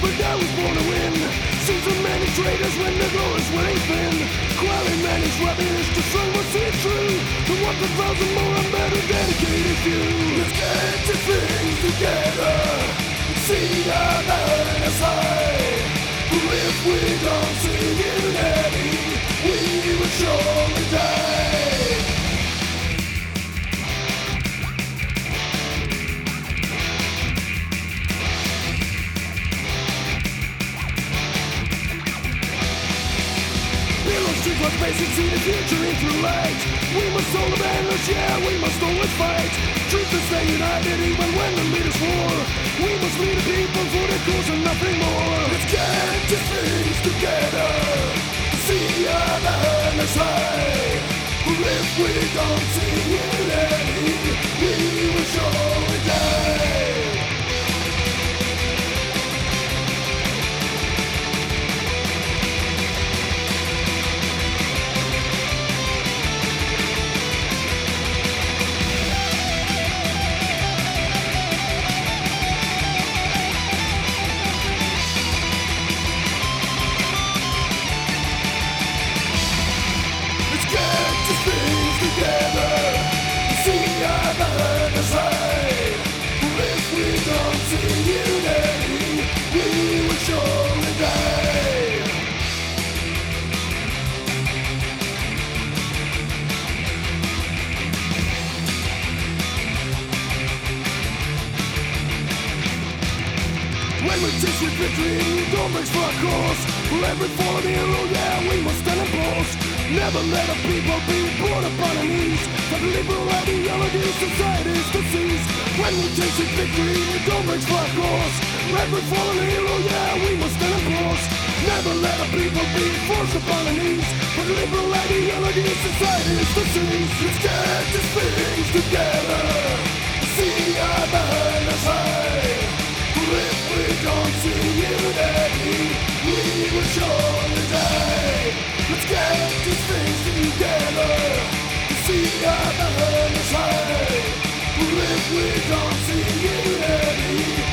but I was born to win. Seen so many traitors when the glorious winning thin. Quelling man's rubbish to strong what's it true. To want a thousand more and better dedicated few. Let's get the things together. See our Street was basic, see the future into light. We must all abandon yeah, we must always fight. Truth is stay united even when the leaders war. We must lead the people for the cause and nothing more. Let's get these things together. See land is high. If we don't see unity, We taste with victory, don't mix for a cause. For every fallen hero, yeah, we must stand and pause. Never let a people be brought upon their knees. For the liberal ideology, society's disease. When we taste with victory, don't mix for a cause. For every fallen hero, yeah, we must stand and pause. Never let a people be forced upon their knees. For the liberal ideology, society's disease. Let's get these things together. comes unity We were show the day. Let's get these things together. To see how the hell is if we don't see unity